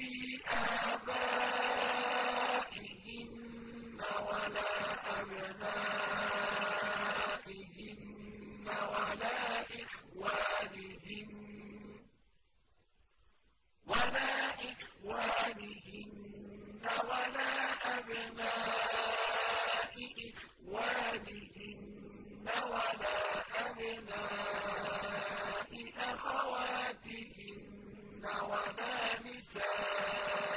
في آبائهن ولا أبنائهن ولا إخوانهن ولا إخوانهن ولا أبناء إخوانهن ولا أبناء أخواتهن ولا ونساء